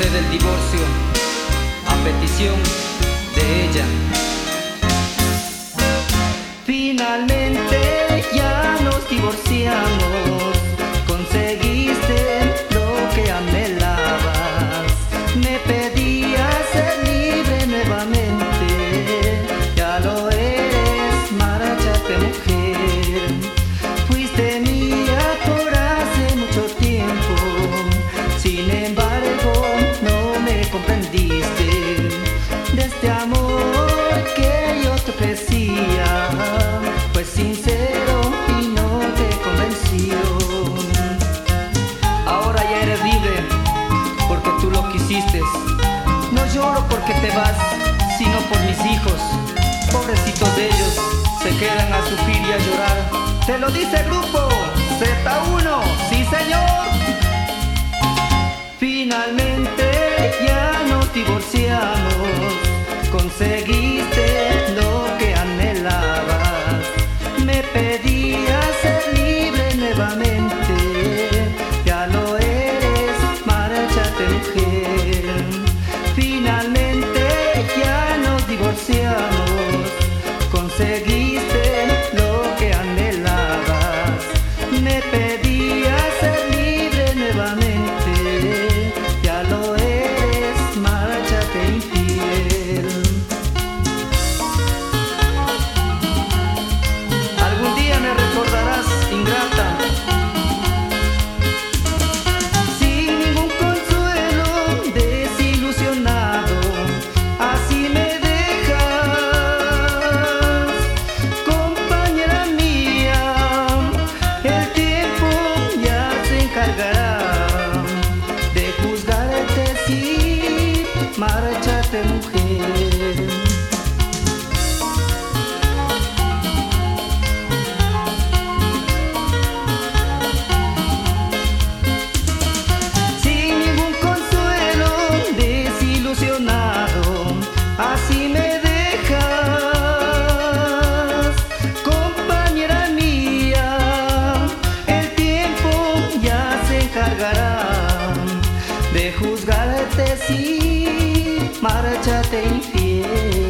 procede el divorcio a petición de ella. Finalmente ya nos divorciamos, porque te vas, sino por mis hijos. Pobrecitos de ellos se quedan a sufrir y a llorar. Te lo dice el grupo Z1, sí señor. Finalmente ya nos divorciamos, conseguiste lo que anhelabas, me pedías ser libre nuevamente, ya lo eres, márchate mujer. Finalmente ya nos divorciamos, conseguiste de juzgarte si márchate infiel.